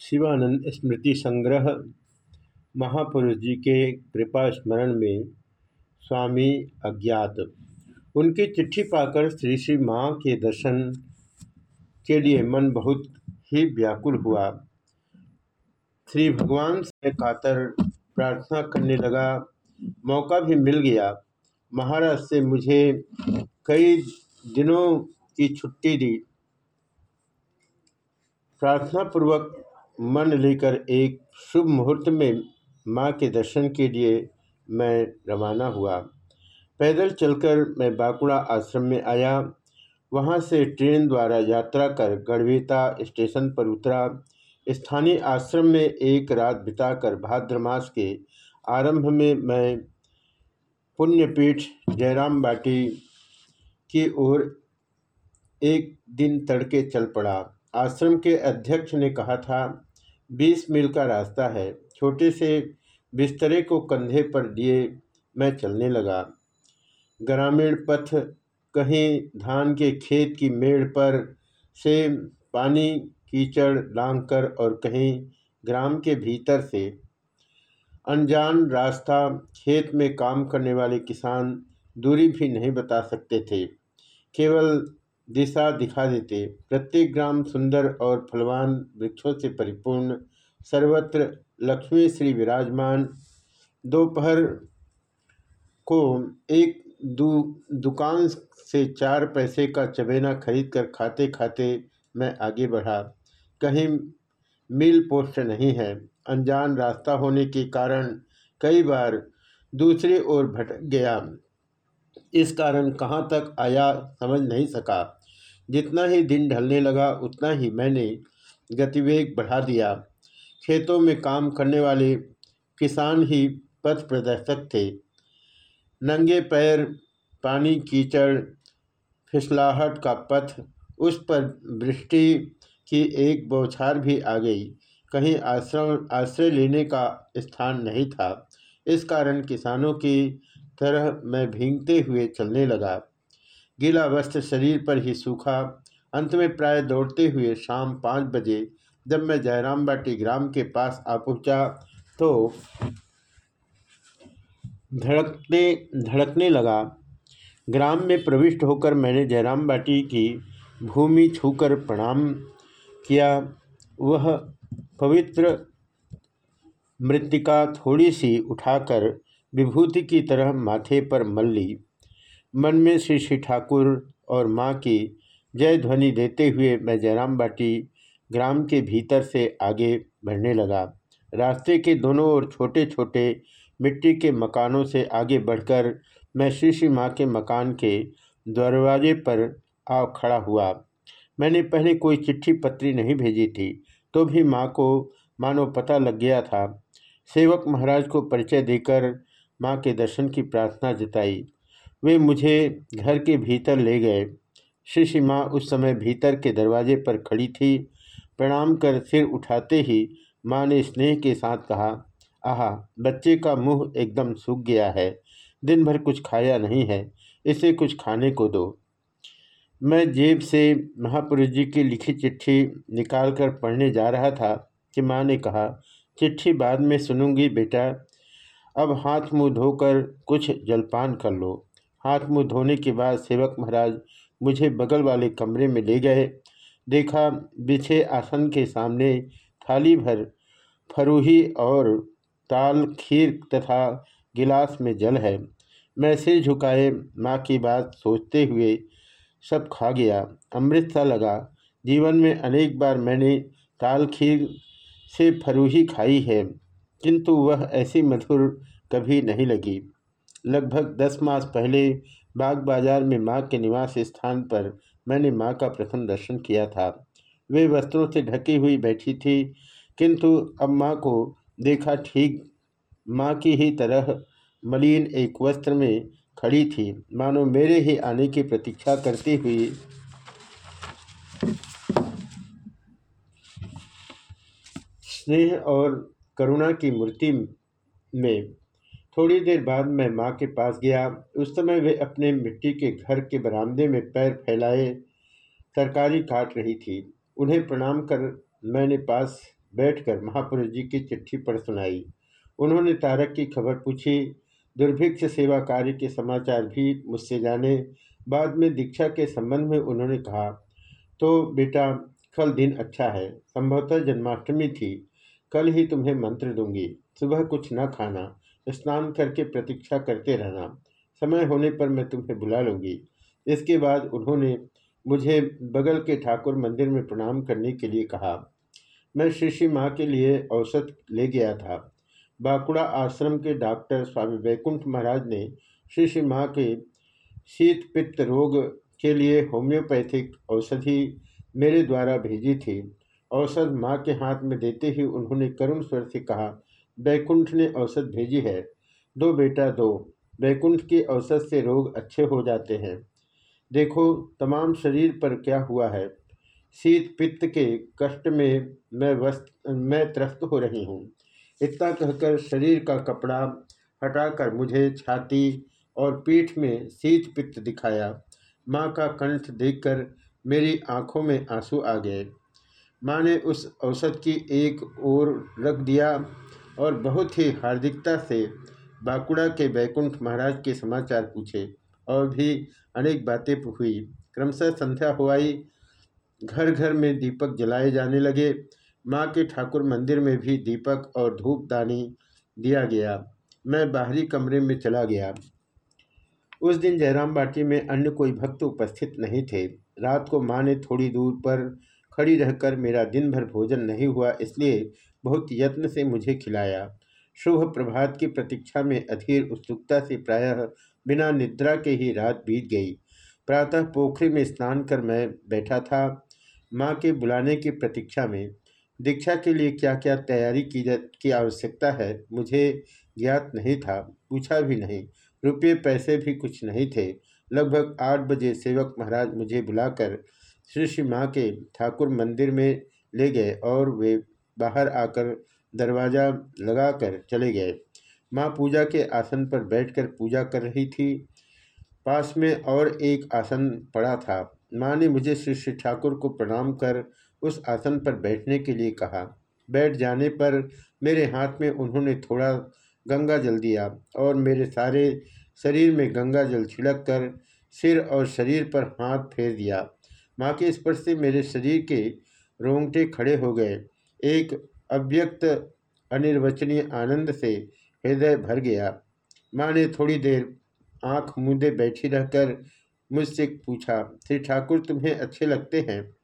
शिवानंद स्मृति संग्रह महापुरुष जी के कृपा स्मरण में स्वामी अज्ञात। उनकी चिट्ठी पाकर श्री श्री माँ के दर्शन के लिए मन बहुत ही व्याकुल हुआ। श्री भगवान से कातर प्रार्थना करने लगा। मौका भी मिल गया। महाराज से मुझे कई दिनों की छुट्टी दी। प्रार्थना पूर्वक मन लेकर एक शुभ मुहूर्त में माँ के दर्शन के लिए मैं रवाना हुआ। पैदल चलकर मैं बांकुड़ा आश्रम में आया। वहाँ से ट्रेन द्वारा यात्रा कर गढ़वेता स्टेशन पर उतरा। स्थानीय आश्रम में एक रात बिताकर भाद्र मास के आरंभ में मैं पुण्यपीठ जयराम बाटी की ओर एक दिन तड़के चल पड़ा। आश्रम के अध्यक्ष ने कहा था बीस मील का रास्ता है। छोटे से बिस्तरे को कंधे पर लिए मैं चलने लगा। ग्रामीण पथ कहीं धान के खेत की मेड़ पर से पानी, कीचड़ लांघकर और कहीं ग्राम के भीतर से अनजान रास्ता खेत में काम करने वाले किसान दूरी भी नहीं बता सकते थे। केवल दिशा दिखा देते। प्रत्येक ग्राम सुंदर और फलवान वृक्षों से परिपूर्ण। सर्वत्र लक्ष्मी श्री विराजमान। दोपहर को एक दु, दुकान से चार पैसे का चबेना खरीद कर खाते खाते मैं आगे बढ़ा। कहीं मिल पोस्ट नहीं है। अनजान रास्ता होने के कारण कई बार दूसरी ओर भटक गया। इस कारण कहाँ तक आया समझ नहीं सका। जितना ही दिन ढलने लगा, उतना ही मैंने गतिवेग बढ़ा दिया। खेतों में काम करने वाले किसान ही पथ प्रदर्शक थे। नंगे पैर, पानी कीचड़, फिसलाहट का पथ, उस पर वृष्टि की एक बौछार भी आ गई। कहीं आश्रम, आश्रय लेने का स्थान नहीं था। इस कारण किसानों की तरह मैं भींगते हुए चलने लगा। गीला वस्त्र शरीर पर ही सूखा। अंत में प्राय दौड़ते हुए शाम पाँच बजे जब मैं जयराम बाटी ग्राम के पास आ पहुँचा तो धड़कने धड़कने लगा। ग्राम में प्रविष्ट होकर मैंने जयराम बाटी की भूमि छूकर प्रणाम किया। वह पवित्र मृतिका थोड़ी सी उठाकर विभूति की तरह माथे पर मल ली। मन में श्री श्री ठाकुर और माँ की जय ध्वनि देते हुए मैं जयराम बाटी ग्राम के भीतर से आगे बढ़ने लगा। रास्ते के दोनों ओर छोटे छोटे मिट्टी के मकानों से आगे बढ़कर मैं श्री श्री माँ के मकान के दरवाजे पर आ खड़ा हुआ। मैंने पहले कोई चिट्ठी पत्री नहीं भेजी थी तो भी माँ को मानो पता लग गया था। सेवक महाराज को परिचय देकर माँ के दर्शन की प्रार्थना जताई। वे मुझे घर के भीतर ले गए। श्री माँ उस समय भीतर के दरवाजे पर खड़ी थी। प्रणाम कर सिर उठाते ही माँ ने स्नेह के साथ कहा, आहा, बच्चे का मुँह एकदम सूख गया है। दिन भर कुछ खाया नहीं है, इसे कुछ खाने को दो। मैं जेब से महापुरुष जी की लिखी चिट्ठी निकालकर पढ़ने जा रहा था कि माँ ने कहा, चिट्ठी बाद में सुनूँगी बेटा। अब हाथ मुँह धोकर कुछ जलपान कर लो। हाथ मुँह धोने के बाद सेवक महाराज मुझे बगल वाले कमरे में ले गए। देखा, बिछे आसन के सामने थाली भर फरूही और ताल खीर तथा गिलास में जल है। मैं सिर झुकाए माँ की बात सोचते हुए सब खा गया। अमृत सा लगा। जीवन में अनेक बार मैंने ताल खीर से फरूही खाई है, किंतु वह ऐसी मधुर कभी नहीं लगी। लगभग दस मास पहले बाग बाज़ार में माँ के निवास स्थान पर मैंने माँ का प्रथम दर्शन किया था। वे वस्त्रों से ढकी हुई बैठी थी, किंतु अब माँ को देखा ठीक माँ की ही तरह मलिन एक वस्त्र में खड़ी थी। मानो मेरे ही आने की प्रतीक्षा करती हुई स्नेह और करुणा की मूर्ति में थोड़ी देर बाद मैं माँ के पास गया। उस समय वे अपने मिट्टी के घर के बरामदे में पैर फैलाए, तरकारी काट रही थी। उन्हें प्रणाम कर मैंने पास बैठकर महापुरुष जी की चिट्ठी पढ़ सुनाई। उन्होंने तारक की खबर पूछी। दुर्भिक्ष सेवा कार्य के समाचार भी मुझसे जाने। बाद में दीक्षा के संबंध में उन्होंने कहा तो बेटा, कल दिन अच्छा है। संभवतः जन्माष्टमी थी। कल ही तुम्हें मंत्र दूँगी। सुबह कुछ न खाना। स्नान करके प्रतीक्षा करते रहना। समय होने पर मैं तुम्हें बुला लूँगी। इसके बाद उन्होंने मुझे बगल के ठाकुर मंदिर में प्रणाम करने के लिए कहा। मैं श्री माँ के लिए औसत ले गया था। बाकुड़ा आश्रम के डॉक्टर स्वामी वैकुंठ महाराज ने श्री माँ के शीत पित्त रोग के लिए होम्योपैथिक औषधि मेरे द्वारा भेजी थी। औषध माँ के हाथ में देते ही उन्होंने करुण स्वर से कहा बैकुंठ ने औसत भेजी है। दो बेटा, दो। बैकुंठ के औसत से रोग अच्छे हो जाते हैं। देखो, तमाम शरीर पर क्या हुआ है। शीत पित्त के कष्ट में मैं वस्त मैं त्रस्त हो रही हूँ। इतना कहकर शरीर का कपड़ा हटाकर मुझे छाती और पीठ में शीत पित्त दिखाया। माँ का कंठ देखकर मेरी आँखों में आँसू आ गए। माँ ने उस औसत की एक ओर रख दिया और बहुत ही हार्दिकता से बाकुड़ा के बैकुंठ महाराज के समाचार पूछे और भी अनेक बातें हुई। क्रमशः संध्या हो आई। घर घर में दीपक जलाए जाने लगे। माँ के ठाकुर मंदिर में भी दीपक और धूपदानी दिया गया। मैं बाहरी कमरे में चला गया। उस दिन जयराम बाटी में अन्य कोई भक्त उपस्थित नहीं थे। रात को माँ ने थोड़ी दूर पर खड़ी रहकर मेरा दिन भर भोजन नहीं हुआ, इसलिए बहुत यत्न से मुझे खिलाया। शुभ प्रभात की प्रतीक्षा में अधीर उत्सुकता से प्रायः बिना निद्रा के ही रात बीत गई। प्रातः पोखरी में स्नान कर मैं बैठा था माँ के बुलाने की प्रतीक्षा में। दीक्षा के लिए क्या क्या तैयारी की की आवश्यकता है मुझे ज्ञात नहीं था, पूछा भी नहीं। रुपये पैसे भी कुछ नहीं थे। लगभग आठ बजे सेवक महाराज मुझे बुलाकर श्री श्री माँ के ठाकुर मंदिर में ले गए और वे बाहर आकर दरवाज़ा लगाकर चले गए। माँ पूजा के आसन पर बैठकर पूजा कर रही थी। पास में और एक आसन पड़ा था। माँ ने मुझे श्री श्री ठाकुर को प्रणाम कर उस आसन पर बैठने के लिए कहा। बैठ जाने पर मेरे हाथ में उन्होंने थोड़ा गंगा जल दिया और मेरे सारे शरीर में गंगा जल छिड़क कर सिर और शरीर पर हाथ फेर दिया। माँ के स्पर्श से मेरे शरीर के रोंगटे खड़े हो गए। एक अव्यक्त अनिर्वचनीय आनंद से हृदय भर गया। माँ ने थोड़ी देर आँख मूंदे बैठी रहकर मुझसे पूछा, श्री ठाकुर, तुम्हें अच्छे लगते हैं?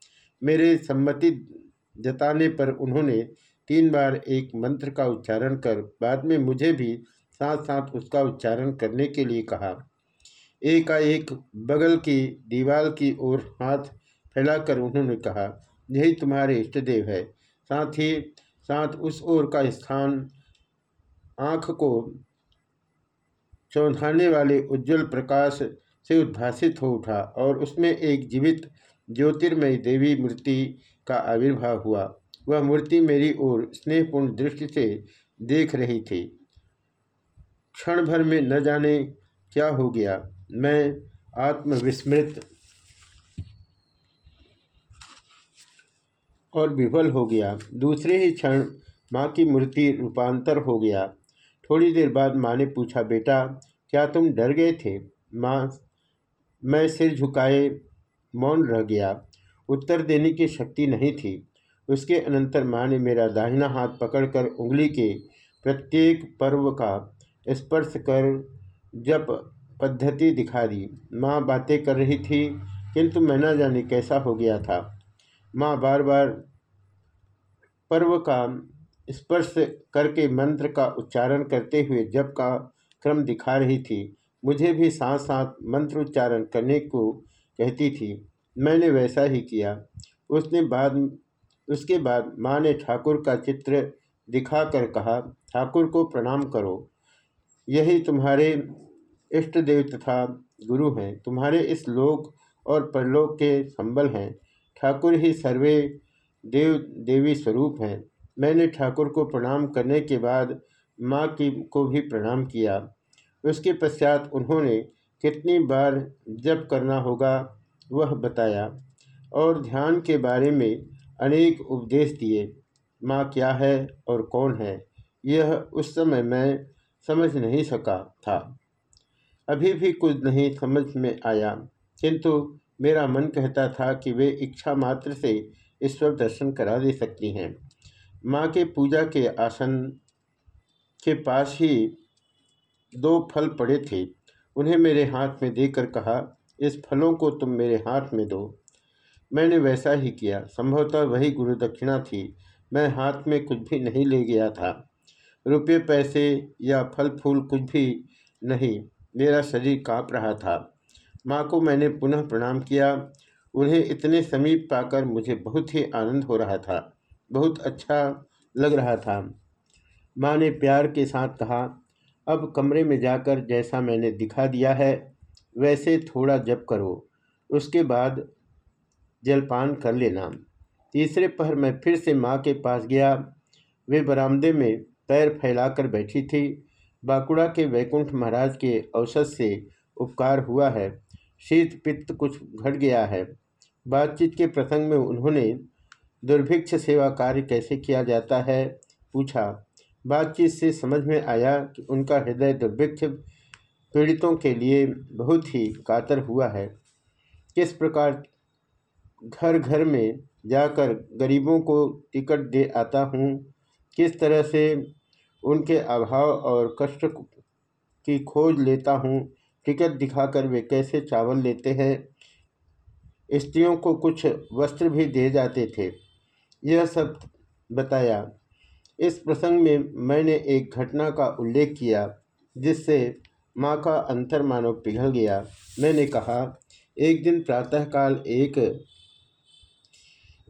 मेरे सम्मति जताने पर उन्होंने तीन बार एक मंत्र का उच्चारण कर बाद में मुझे भी साथ साथ उसका उच्चारण करने के लिए कहा। एकाएक बगल की दीवार की ओर हाथ फैलाकर उन्होंने कहा, यही तुम्हारे इष्ट देव है। साथ ही साथ उस ओर का स्थान आँख को चौंधाने वाले उज्जवल प्रकाश से उद्भासित हो उठा और उसमें एक जीवित ज्योतिर्मयी देवी मूर्ति का आविर्भाव हुआ। वह मूर्ति मेरी ओर स्नेहपूर्ण दृष्टि से देख रही थी। क्षण भर में न जाने क्या हो गया। मैं आत्मविस्मृत और विफल हो गया। दूसरे ही क्षण माँ की मूर्ति रूपांतर हो गया। थोड़ी देर बाद माँ ने पूछा, बेटा, क्या तुम डर गए थे? माँ, मैं सिर झुकाए मौन रह गया। उत्तर देने की शक्ति नहीं थी। उसके अनंतर माँ ने मेरा दाहिना हाथ पकड़कर उंगली के प्रत्येक पर्व का स्पर्श कर जप पद्धति दिखा दी। माँ बातें कर रही थी, किंतु मैं न जाने कैसा हो गया था। माँ बार बार पर्व का स्पर्श करके मंत्र का उच्चारण करते हुए जप का क्रम दिखा रही थी। मुझे भी साथ साथ मंत्र उच्चारण करने को कहती थी। मैंने वैसा ही किया। उसने बाद, उसके बाद माँ ने ठाकुर का चित्र दिखाकर कहा, ठाकुर को प्रणाम करो। यही तुम्हारे इष्ट देव तथा गुरु हैं। तुम्हारे इस लोक और परलोक के संबल हैं। ठाकुर ही सर्वे देव, देवी स्वरूप हैं। मैंने ठाकुर को प्रणाम करने के बाद माँ की, को भी प्रणाम किया। उसके पश्चात उन्होंने कितनी बार जप करना होगा वह बताया और ध्यान के बारे में अनेक उपदेश दिए। माँ क्या है और कौन है, यह उस समय मैं समझ नहीं सका था। अभी भी कुछ नहीं समझ में आया, किंतु मेरा मन कहता था कि वे इच्छा मात्र से ईश्वर दर्शन करा दे सकती हैं। माँ के पूजा के आसन के पास ही दो फल पड़े थे। उन्हें मेरे हाथ में देकर कहा, इस फलों को तुम मेरे हाथ में दो। मैंने वैसा ही किया। संभवतः वही गुरु दक्षिणा थी। मैं हाथ में कुछ भी नहीं ले गया था। रुपये, पैसे या फल फूल कुछ भी नहीं। मेरा शरीर काँप रहा था। माँ को मैंने पुनः प्रणाम किया। उन्हें इतने समीप पाकर मुझे बहुत ही आनंद हो रहा था। बहुत अच्छा लग रहा था। माँ ने प्यार के साथ कहा, अब कमरे में जाकर जैसा मैंने दिखा दिया है, वैसे थोड़ा जप करो। उसके बाद जलपान कर लेना। तीसरे पहर मैं फिर से माँ के पास गया। वे बरामदे में पैर फैलाकर बैठी थी। बांकुड़ा के वैकुंठ महाराज के औसत से उपकार हुआ है। शीत पित्त कुछ घट गया है। बातचीत के प्रसंग में उन्होंने, दुर्भिक्ष सेवा कार्य कैसे किया जाता है? पूछा। बातचीत से समझ में आया कि उनका हृदय दुर्भिक्ष पीड़ितों के लिए बहुत ही कातर हुआ है। किस प्रकार घर घर में जाकर गरीबों को टिकट दे आता हूँ? किस तरह से उनके अभाव और कष्ट की खोज लेता हूँ? टिकट दिखाकर वे कैसे चावल लेते हैं? स्त्रियों को कुछ वस्त्र भी दे जाते थे। यह सब बताया। इस प्रसंग में मैंने एक घटना का उल्लेख किया, जिससे माँ का अंतर मानव पिघल गया। मैंने कहा, एक दिन प्रातःकाल एक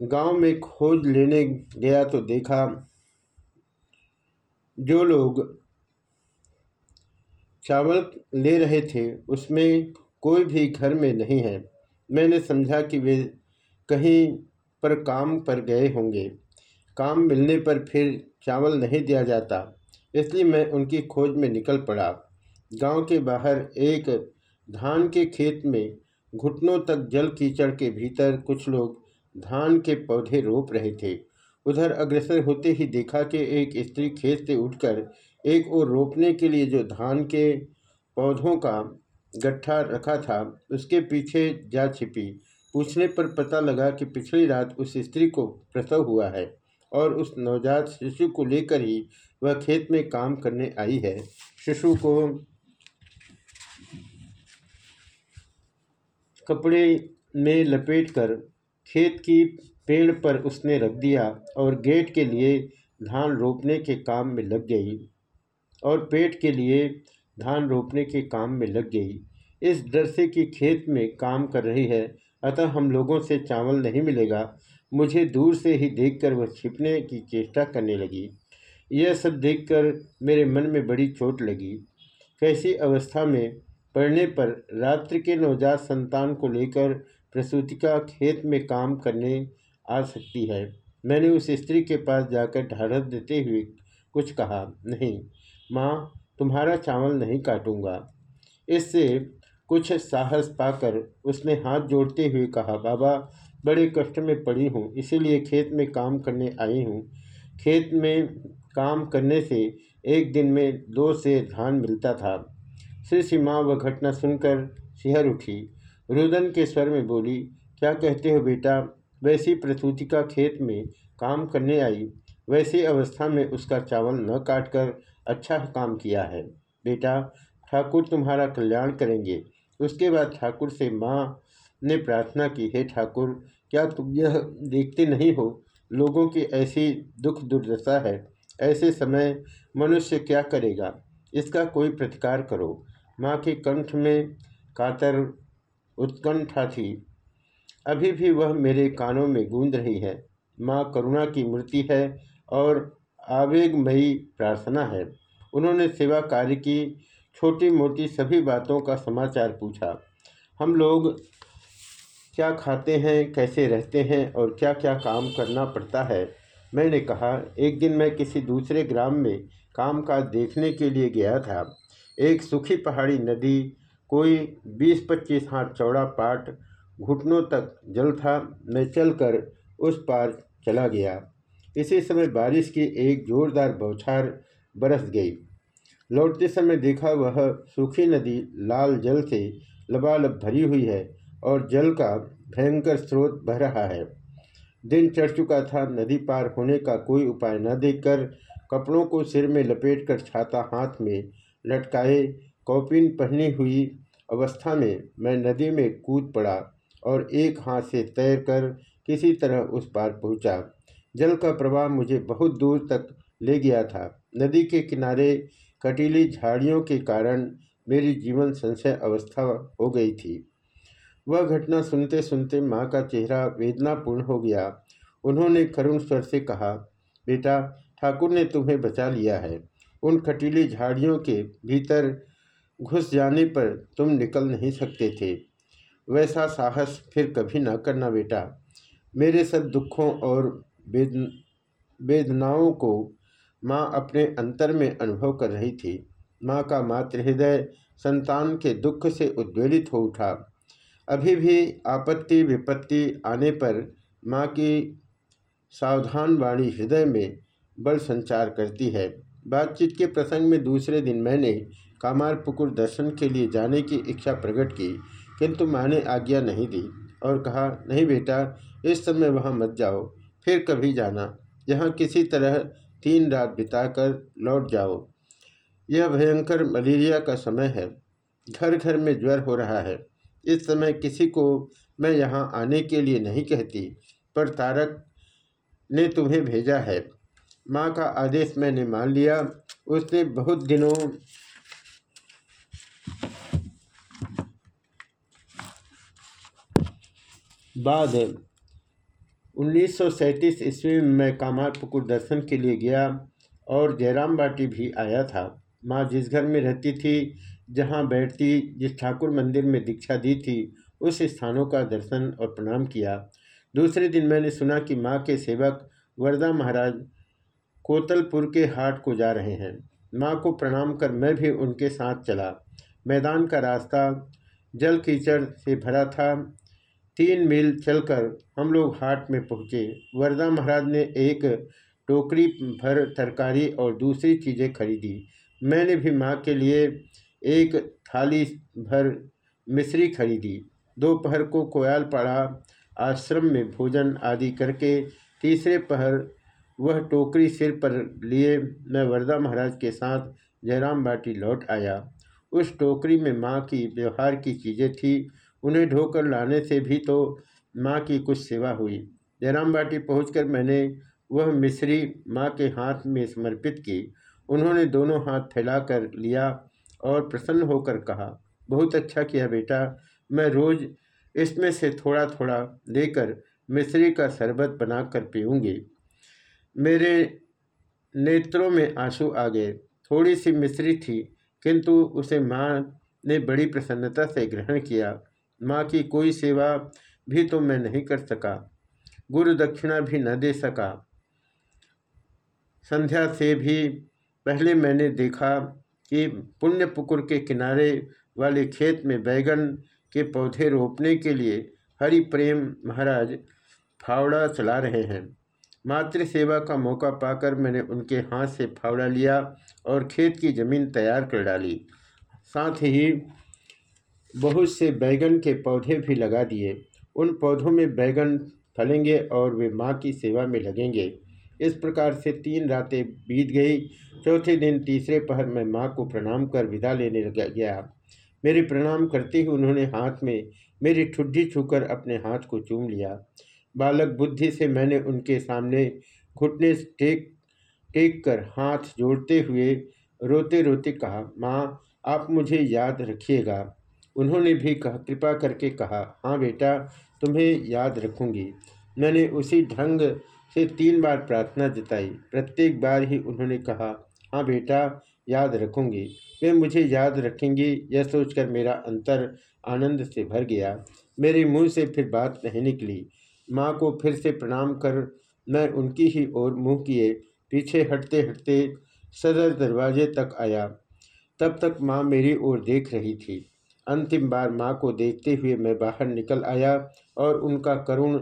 गाँव में खोज लेने गया तो देखा, जो लोग चावल ले रहे थे, उसमें कोई भी घर में नहीं है। मैंने समझा कि वे कहीं पर काम पर गए होंगे। काम मिलने पर फिर चावल नहीं दिया जाता, इसलिए मैं उनकी खोज में निकल पड़ा। गाँव के बाहर एक धान के खेत में घुटनों तक जल कीचड़ के भीतर कुछ लोग धान के पौधे रोप रहे थे। उधर अग्रसर होते ही देखा कि एक स्त्री खेत से उठकर एक ओर रोपने के लिए जो धान के पौधों का गट्ठा रखा था, उसके पीछे जा छिपी। पूछने पर पता लगा कि पिछली रात उस स्त्री को प्रसव हुआ है और उस नवजात शिशु को लेकर ही वह खेत में काम करने आई है। शिशु को कपड़े में लपेटकर खेत की पेड़ पर उसने रख दिया और गेट के लिए धान रोपने के काम में लग गई। और पेट के लिए धान रोपने के काम में लग गई। इस डर से कि खेत में काम कर रही है, अतः हम लोगों से चावल नहीं मिलेगा। मुझे दूर से ही देखकर वह छिपने की चेष्टा करने लगी। यह सब देखकर मेरे मन में बड़ी चोट लगी। कैसी अवस्था में पढ़ने पर रात्रि के नवजात संतान को लेकर प्रसूतिका खेत में काम करने आ सकती है। मैंने उस स्त्री के पास जाकर ढाढ़स देते हुए कुछ कहा, नहीं माँ, तुम्हारा चावल नहीं काटूँगा। इससे कुछ साहस पाकर उसने हाथ जोड़ते हुए कहा, बाबा, बड़े कष्ट में पड़ी हूँ, इसीलिए खेत में काम करने आई हूँ। खेत में काम करने से एक दिन में दो से धान मिलता था। श्री माँ वह घटना सुनकर सिहर उठी। रुदन के स्वर में बोली, क्या कहते हो बेटा, वैसी प्रसूतिका खेत में काम करने आई, वैसी अवस्था में उसका चावल न काटकर अच्छा काम किया है। बेटा, ठाकुर तुम्हारा कल्याण करेंगे। उसके बाद ठाकुर से माँ ने प्रार्थना की, हे ठाकुर, क्या तुम यह देखते नहीं हो? लोगों की ऐसी दुख दुर्दशा है। ऐसे समय मनुष्य क्या करेगा? इसका कोई प्रतिकार करो। माँ के कंठ में कातर उत्कंठा थी। अभी भी वह मेरे कानों में गूंज रही है। माँ करुणा की मूर्ति है और आवेगमयी प्रार्थना है। उन्होंने सेवा कार्य की छोटी मोटी सभी बातों का समाचार पूछा। हम लोग क्या खाते हैं, कैसे रहते हैं और क्या क्या काम करना पड़ता है? मैंने कहा, एक दिन मैं किसी दूसरे ग्राम में काम काज देखने के लिए गया था। एक सूखी पहाड़ी नदी, कोई बीस पच्चीस हाथ चौड़ा पाट, घुटनों तक जल था। मैं चलकर उस पार चला गया। इसी समय बारिश की एक जोरदार बौछार बरस गई लौटते समय देखा वह सूखी नदी लाल जल से लबालब भरी हुई है और जल का भयंकर स्रोत बह रहा है दिन चढ़ चुका था, नदी पार होने का कोई उपाय न देखकर कपड़ों को सिर में लपेटकर छाता हाथ में लटकाए कॉपिन पहनी हुई अवस्था में मैं नदी में कूद पड़ा और एक हाथ से तैर कर किसी तरह उस पार पहुँचा। जल का प्रवाह मुझे बहुत दूर तक ले गया था। नदी के किनारे कटीली झाड़ियों के कारण मेरी जीवन संशय अवस्था हो गई थी। वह घटना सुनते सुनते माँ का चेहरा वेदनापूर्ण हो गया। उन्होंने करुण स्वर से कहा, बेटा, ठाकुर ने तुम्हें बचा लिया है। उन खटीली झाड़ियों के भीतर घुस जाने पर तुम निकल नहीं सकते थे। वैसा साहस फिर कभी न करना बेटा। मेरे सब दुखों और वेद, वेदनाओं को माँ अपने अंतर में अनुभव कर रही थी। माँ का मातृ हृदय संतान के दुख से उद्वेलित हो उठा। अभी भी आपत्ति, विपत्ति आने पर माँ की सावधान वाणी हृदय में बल संचार करती है। बातचीत के प्रसंग में दूसरे दिन मैंने कामार पुकुर दर्शन के लिए जाने की इच्छा प्रकट की, किंतु माँ ने आज्ञा नहीं दी और कहा, नहीं बेटा, इस समय वहाँ मत जाओ। फिर कभी जाना। यहाँ किसी तरह तीन रात बिताकर लौट जाओ। यह भयंकर मलेरिया का समय है। घर घर में ज्वर हो रहा है। इस समय किसी को मैं यहाँ आने के लिए नहीं कहती, पर तारक ने तुम्हें भेजा है। माँ का आदेश मैंने मान लिया। उसने बहुत दिनों बाद उन्नीस सौ ईस्वी में मैं कामार पुकुर दर्शन के लिए गया और जयराम बाटी भी आया था। माँ जिस घर में रहती थी, जहाँ बैठती, जिस ठाकुर मंदिर में दीक्षा दी थी, उस स्थानों का दर्शन और प्रणाम किया। दूसरे दिन मैंने सुना कि माँ के सेवक वरदा महाराज कोतलपुर के हाट को जा रहे हैं। माँ को प्रणाम कर मैं भी उनके साथ चला। मैदान का रास्ता जल कीचड़ से भरा था। तीन मील चलकर हम लोग हाट में पहुँचे। वरदा महाराज ने एक टोकरी भर तरकारी और दूसरी चीज़ें खरीदी। मैंने भी माँ के लिए एक थाली भर मिश्री खरीदी। दोपहर को कोयालपाड़ा आश्रम में भोजन आदि करके तीसरे पहर वह टोकरी सिर पर लिए मैं वरदा महाराज के साथ जयराम बाटी लौट आया। उस टोकरी में माँ की व्यवहार की चीज़ें थी। उन्हें ढोकर लाने से भी तो माँ की कुछ सेवा हुई। जयराम बाटी पहुँच मैंने वह मिश्री माँ के हाथ में समर्पित की। उन्होंने दोनों हाथ फैलाकर लिया और प्रसन्न होकर कहा, बहुत अच्छा किया बेटा, मैं रोज़ इसमें से थोड़ा थोड़ा लेकर मिश्री का शरबत बनाकर पीऊँगी। मेरे नेत्रों में आँसू आ गए। थोड़ी सी मिश्री थी, किंतु उसे माँ ने बड़ी प्रसन्नता से ग्रहण किया। माँ की कोई सेवा भी तो मैं नहीं कर सका। गुरु दक्षिणा भी न दे सका। संध्या से भी पहले मैंने देखा कि पुण्य पुकुर के किनारे वाले खेत में बैगन के पौधे रोपने के लिए हरि प्रेम महाराज फावड़ा चला रहे हैं। मातृ सेवा का मौका पाकर मैंने उनके हाथ से फावड़ा लिया और खेत की ज़मीन तैयार कर डाली। साथ ही बहुत से बैगन के पौधे भी लगा दिए। उन पौधों में बैगन फलेंगे और वे माँ की सेवा में लगेंगे। इस प्रकार से तीन रातें बीत गई। चौथे दिन तीसरे पहर में माँ को प्रणाम कर विदा लेने गया। मेरे प्रणाम करते ही उन्होंने हाथ में मेरी ठुड्डी छूकर अपने हाथ को चूम लिया। बालक बुद्धि से मैंने उनके सामने घुटने टेक टेक कर हाथ जोड़ते हुए रोते रोते कहा, माँ, आप मुझे याद रखिएगा। उन्होंने भी कहा, कृपा करके कहा हाँ बेटा, तुम्हें याद रखूँगी। मैंने उसी ढंग से तीन बार प्रार्थना जताई। प्रत्येक बार ही उन्होंने कहा हाँ बेटा, याद रखूँगी। वे मुझे याद रखेंगी, यह सोचकर मेरा अंतर आनंद से भर गया। मेरे मुँह से फिर बात नहीं निकली। माँ को फिर से प्रणाम कर मैं उनकी ही ओर मुँह किए। पीछे हटते हटते सदर दरवाजे तक आया। तब तक माँ मेरी ओर देख रही थी। अंतिम बार माँ को देखते हुए मैं बाहर निकल आया और उनका करुण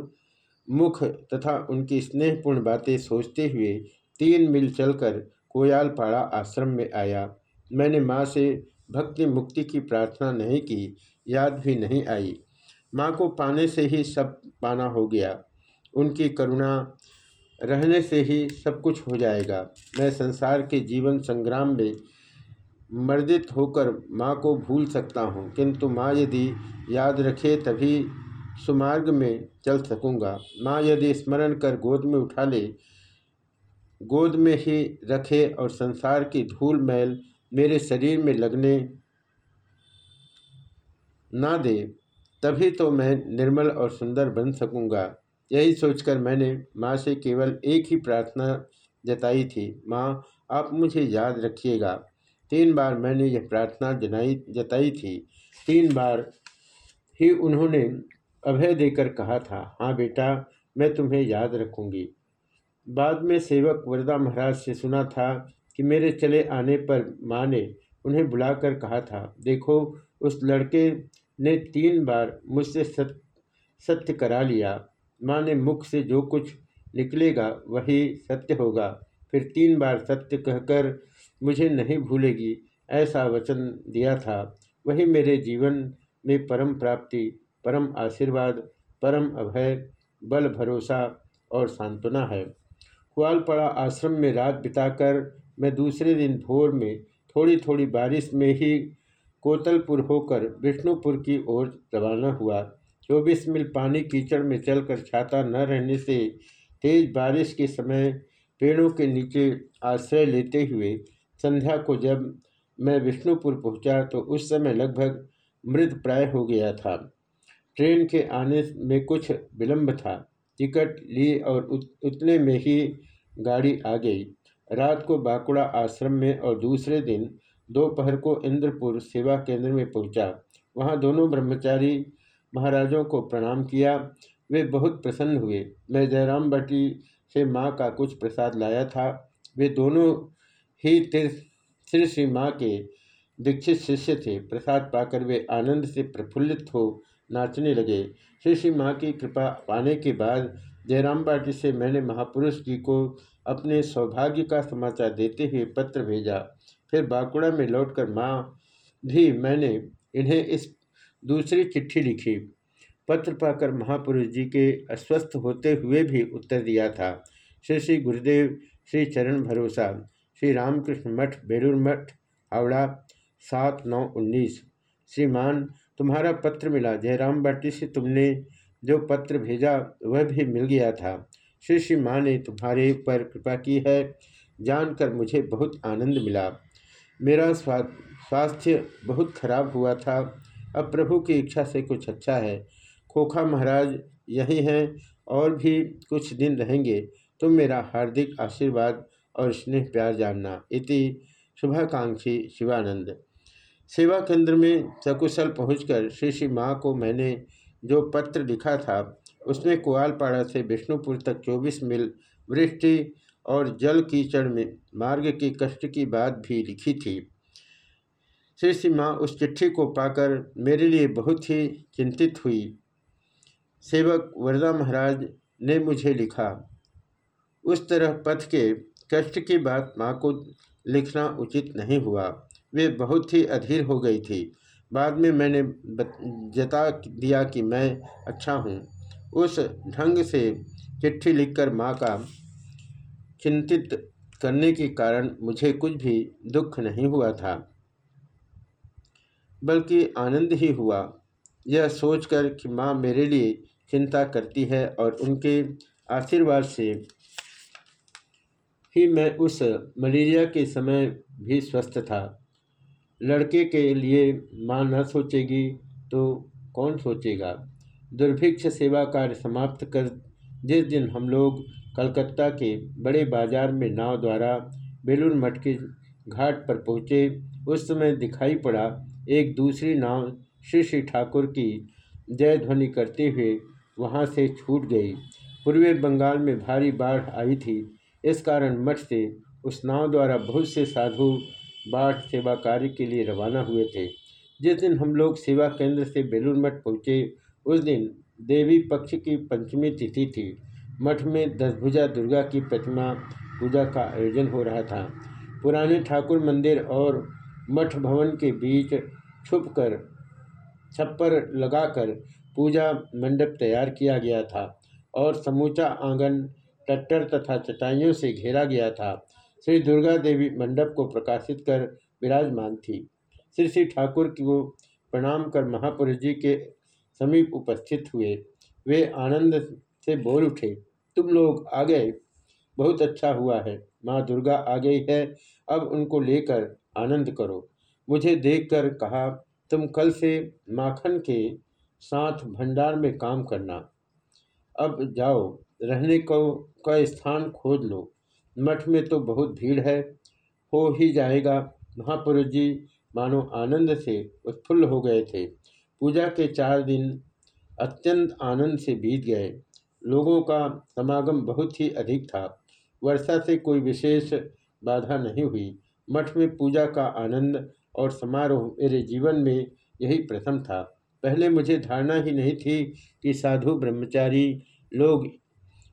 मुख तथा उनकी स्नेहपूर्ण बातें सोचते हुए तीन मील चलकर कोयालपाड़ा आश्रम में आया। मैंने माँ से भक्ति मुक्ति की प्रार्थना नहीं की, याद भी नहीं आई। माँ को पाने से ही सब पाना हो गया। उनकी करुणा रहने से ही सब कुछ हो जाएगा। मैं संसार के जीवन संग्राम में मर्दित होकर माँ को भूल सकता हूँ। किंतु माँ यदि याद रखे तभी सुमार्ग में चल सकूँगा। माँ यदि स्मरण कर गोद में उठा ले, गोद में ही रखे और संसार की धूल मैल मेरे शरीर में लगने ना दे, तभी तो मैं निर्मल और सुंदर बन सकूँगा। यही सोचकर मैंने माँ से केवल एक ही प्रार्थना जताई थी। माँ, आप मुझे याद रखिएगा। तीन बार मैंने यह प्रार्थना जनाई, जताई थी। तीन बार ही उन्होंने अभय देकर कहा था हाँ बेटा, मैं तुम्हें याद रखूँगी। बाद में सेवक वरदा महाराज से सुना था कि मेरे चले आने पर माँ ने उन्हें बुलाकर कहा था, देखो, उस लड़के ने तीन बार मुझसे सत्य सत्य करा लिया। माँ ने मुख से जो कुछ निकलेगा वही सत्य होगा। फिर तीन बार सत्य कहकर मुझे नहीं भूलेगी, ऐसा वचन दिया था। वही मेरे जीवन में परम प्राप्ति, परम आशीर्वाद, परम अभय, बल, भरोसा और सांत्वना है। कुआलपड़ा आश्रम में रात बिताकर मैं दूसरे दिन भोर में थोड़ी थोड़ी बारिश में ही कोतलपुर होकर विष्णुपुर की ओर रवाना हुआ। चौबीस मील पानी कीचड़ में चलकर छाता न रहने से तेज बारिश के समय पेड़ों के नीचे आश्रय लेते हुए संध्या को जब मैं विष्णुपुर पहुँचा तो उस समय लगभग मृत प्राय हो गया था। ट्रेन के आने में कुछ विलंब था। टिकट ली और उत, उतने में ही गाड़ी आ गई। रात को बाकुड़ा आश्रम में और दूसरे दिन दोपहर को इंद्रपुर सेवा केंद्र में पहुँचा। वहाँ दोनों ब्रह्मचारी महाराजों को प्रणाम किया। वे बहुत प्रसन्न हुए। मैं जयराम भट्टी से माँ का कुछ प्रसाद लाया था। वे दोनों ही तीर्थ श्री श्री माँ के दीक्षित शिष्य थे। प्रसाद पाकर वे आनंद से प्रफुल्लित हो नाचने लगे। श्री श्री माँ की कृपा पाने के बाद जयराम बाटी से मैंने महापुरुष जी को अपने सौभाग्य का समाचार देते हुए पत्र भेजा। फिर बांकुड़ा में लौटकर माँ भी मैंने इन्हें इस दूसरी चिट्ठी लिखी। पत्र पाकर महापुरुष जी के अस्वस्थ होते हुए भी उत्तर दिया था। श्री श्री गुरुदेव श्री चरण भरोसा श्री रामकृष्ण मठ, बेलूर मठ, हावड़ा, सात नौ उन्नीस। श्रीमान, तुम्हारा पत्र मिला। जयराम भट्टी से तुमने जो पत्र भेजा, वह भी मिल गया था। श्री श्री माँ ने तुम्हारे पर कृपा की है। जानकर मुझे बहुत आनंद मिला। मेरा स्वास्थ्य बहुत खराब हुआ था। अब प्रभु की इच्छा से कुछ अच्छा है। खोखा महाराज यही हैं और भी कुछ दिन रहेंगे तुम मेरा हार्दिक आशीर्वाद और स्नेह प्यार जानना इति शुभाकांक्षी शिवानंद। सेवा केंद्र में सकुशल पहुंचकर श्री श्री माँ को मैंने जो पत्र लिखा था, उसमें कुआलपाड़ा से विष्णुपुर तक 24 मील वृष्टि और जल कीचड़ में मार्ग की कष्ट की बात भी लिखी थी। श्री श्री माँ उस चिट्ठी को पाकर मेरे लिए बहुत ही चिंतित हुई। सेवक वरदा महाराज ने मुझे लिखा, उस तरह पथ के कष्ट की बात माँ को लिखना उचित नहीं हुआ। वे बहुत ही अधीर हो गई थी। बाद में मैंने जता दिया कि मैं अच्छा हूँ। उस ढंग से चिट्ठी लिखकर माँ का चिंतित करने के कारण मुझे कुछ भी दुख नहीं हुआ था। बल्कि आनंद ही हुआ। यह सोचकर कि माँ मेरे लिए चिंता करती है और उनके आशीर्वाद से ही मैं उस मलेरिया के समय भी स्वस्थ था। लड़के के लिए माँ न सोचेगी तो कौन सोचेगा? दुर्भिक्ष सेवा कार्य समाप्त कर, जिस दिन हम लोग कलकत्ता के बड़े बाज़ार में नाव द्वारा बेलूर मठ के घाट पर पहुँचे, उस समय दिखाई पड़ा एक दूसरी नाव श्री श्री ठाकुर की जय ध्वनि करते हुए वहाँ से छूट गई। पूर्वी बंगाल में भारी बाढ़ आई थी। इस कारण मठ से उस नाव द्वारा बहुत से साधु बाढ़ सेवा कार्य के लिए रवाना हुए थे। जिस दिन हम लोग सेवा केंद्र से बेलूर मठ पहुँचे, उस दिन देवी पक्ष की पंचमी तिथि थी। मठ में दसभुजा दुर्गा की प्रतिमा पूजा का आयोजन हो रहा था। पुराने ठाकुर मंदिर और मठ भवन के बीच छुपकर छप्पर लगाकर पूजा मंडप तैयार किया गया था और समूचा आँगन टट्टर तथा चटाइयों से घेरा गया था। श्री दुर्गा देवी मंडप को प्रकाशित कर विराजमान थी। श्री श्री ठाकुर को प्रणाम कर महापुरुष जी के समीप उपस्थित हुए। वे आनंद से बोल उठे। तुम लोग आ गए? बहुत अच्छा हुआ है। माँ दुर्गा आ गई है। अब उनको लेकर आनंद करो। मुझे देखकर कहा, तुम कल से माखन के साथ भंडार में काम करना। अब जाओ, रहने को का स्थान खोज लो। मठ में तो बहुत भीड़ है, हो ही जाएगा। महापुरुष जी मानो आनंद से उत्फुल्ल हो गए थे। पूजा के चार दिन अत्यंत आनंद से बीत गए। लोगों का समागम बहुत ही अधिक था। वर्षा से कोई विशेष बाधा नहीं हुई। मठ में पूजा का आनंद और समारोह मेरे जीवन में यही प्रथम था। पहले मुझे धारणा ही नहीं थी कि साधु ब्रह्मचारी लोग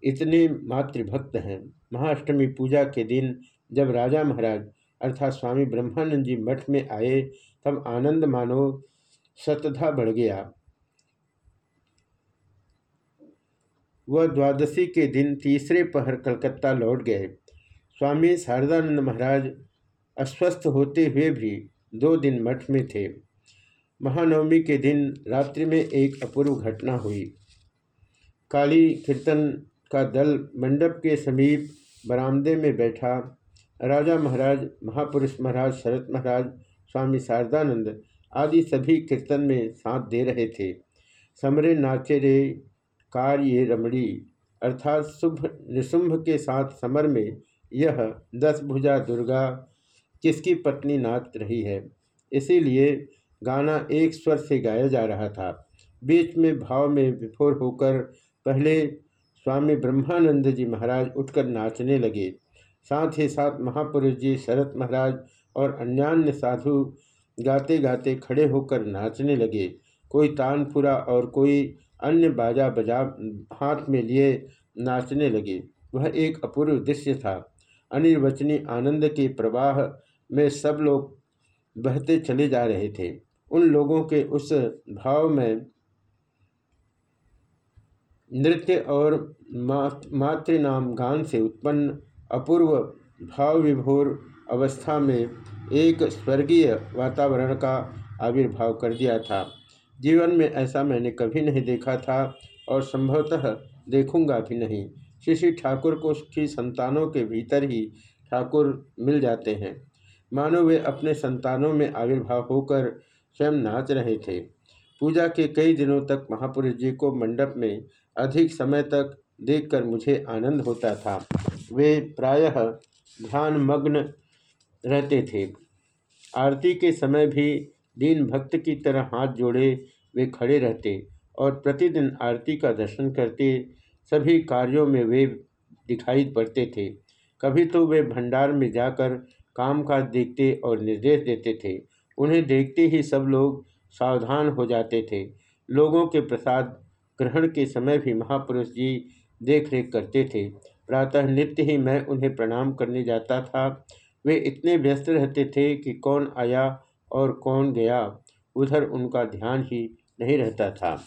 इतने मातृभक्त हैं। महाअष्टमी पूजा के दिन जब राजा महाराज अर्थात स्वामी ब्रह्मानंद जी मठ में आए, तब आनंद मानो सतधा बढ़ गया। वह द्वादशी के दिन तीसरे पहर कलकत्ता लौट गए। स्वामी शारदानंद महाराज अस्वस्थ होते हुए भी दो दिन मठ में थे। महानवमी के दिन रात्रि में एक अपूर्व घटना हुई। काली कीर्तन का दल मंडप के समीप बरामदे में बैठा राजा महाराज, महापुरुष महाराज शरत महाराज, स्वामी शारदानंद आदि सभी कीर्तन में साथ दे रहे थे। समरे नाचे रे कार्य रमणी अर्थात शुभ निशुंभ के साथ समर में यह दस भुजा दुर्गा किसकी पत्नी नाच रही है। इसीलिए गाना एक स्वर से गाया जा रहा था। बीच में भाव में विफोर होकर पहले स्वामी ब्रह्मानंद जी महाराज उठकर नाचने लगे। साथ ही साथ महापुरुष जी, शरत महाराज और अन्यान्य साधु गाते गाते खड़े होकर नाचने लगे। कोई तानपुरा और कोई अन्य बाजा बजा, हाथ में लिए नाचने लगे। वह एक अपूर्व दृश्य था। अनिर्वचनीय आनंद के प्रवाह में सब लोग बहते चले जा रहे थे। उन लोगों के उस भाव में नृत्य और मातृनाम गान से उत्पन्न अपूर्व भाव विभोर अवस्था में एक स्वर्गीय वातावरण का आविर्भाव कर दिया था। जीवन में ऐसा मैंने कभी नहीं देखा था और संभवतः देखूँगा भी नहीं। श्री ठाकुर को की संतानों के भीतर ही ठाकुर मिल जाते हैं। मानो वे अपने संतानों में आविर्भाव होकर स्वयं नाच रहे थे। पूजा के कई दिनों तक महापुरुष जी को मंडप में अधिक समय तक देखकर मुझे आनंद होता था। वे प्रायः ध्यान मग्न रहते थे। आरती के समय भी दीन भक्त की तरह हाथ जोड़े वे खड़े रहते और प्रतिदिन आरती का दर्शन करते सभी कार्यों में वे दिखाई पड़ते थे। कभी तो वे भंडार में जाकर काम काज देखते और निर्देश देते थे। उन्हें देखते ही सब लोग सावधान हो जाते थे। लोगों के प्रसाद ग्रहण के समय भी महापुरुष जी देख रेख करते थे। प्रातः नित्य ही मैं उन्हें प्रणाम करने जाता था। वे इतने व्यस्त रहते थे कि कौन आया और कौन गया, उधर उनका ध्यान ही नहीं रहता था।